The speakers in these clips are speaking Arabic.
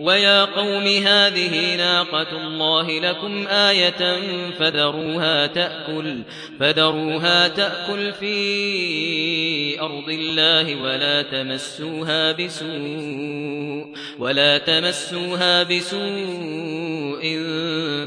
ويا قوم هذه ناقة الله لكم آية فذروها تأكل فذروها تأكل في أرض الله ولا تمسوها بسوء ولا تمسوها بسوء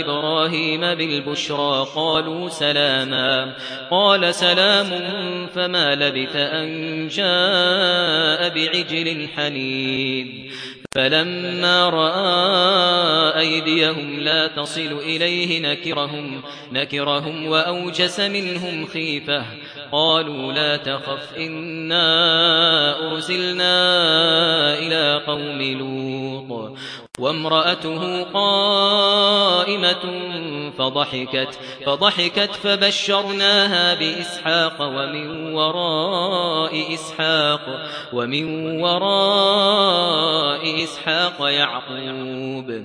إبراهيم بالبشرى قالوا سلاما. قال سلام فما لبث أن جاء بعجل حنيد فلما رأى أيديهم لا تصل إليه نكرهم نكرهم وأوجس منهم خيفة. قالوا لا تخف إنا أرسلنا إلى قوم لوط. وامرأته قائمة فضحكت فضحكت فبشرناها بإسحاق ومن وراء إسحاق ومن وراء إسحاق يعقوب.